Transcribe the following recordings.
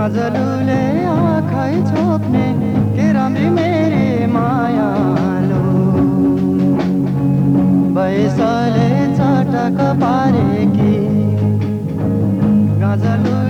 गजलुले आँखै छोप्ने के राम्री मेरी मायालो बैसले चटक पारेकी गजलुले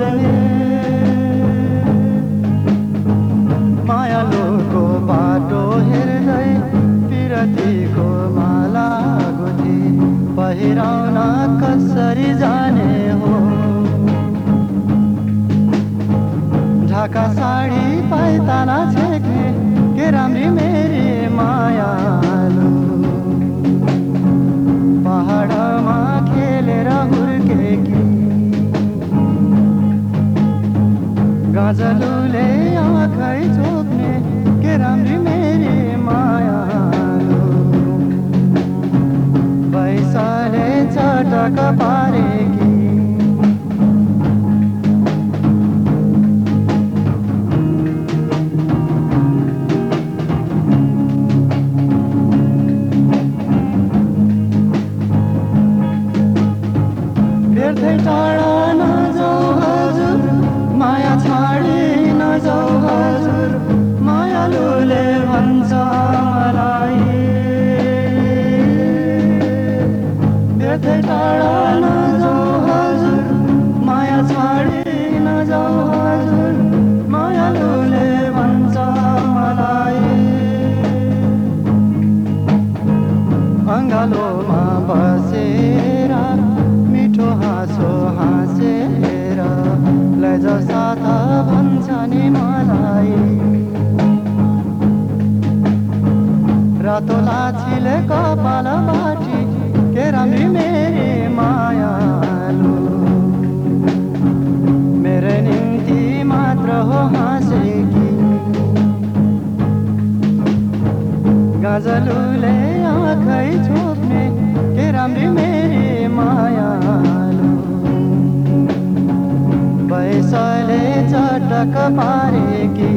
खोज्ने मायालुको बाटो हेर्दै पिरतीको माला गुठी पहिराउन कसरी जाने हो ढाका साडी पाइताना छेक्ने गजलुले आँखै चोक्ने के राम्री मेरी मायालु पैसाले चटक पारेकी व्यर्थै टाढा नजाऊ व्यर्थै टाढा नजाऊ हजुर माया छाडी नजाऊ हजुर मायालुले भन्छ मलाई अङ्गालोमा बसेर मिठो हाँसो हाँसेर लैज साथ भन्छ नि मलाई रातो लाछीले कपाल बाटी राम्री मेरी मायालु मेरो निम्ति मात्र हो हाँसेकी गजलुले आँखै छोप्ने के राम्री मेरी मायालु बैसले चटक पारेकी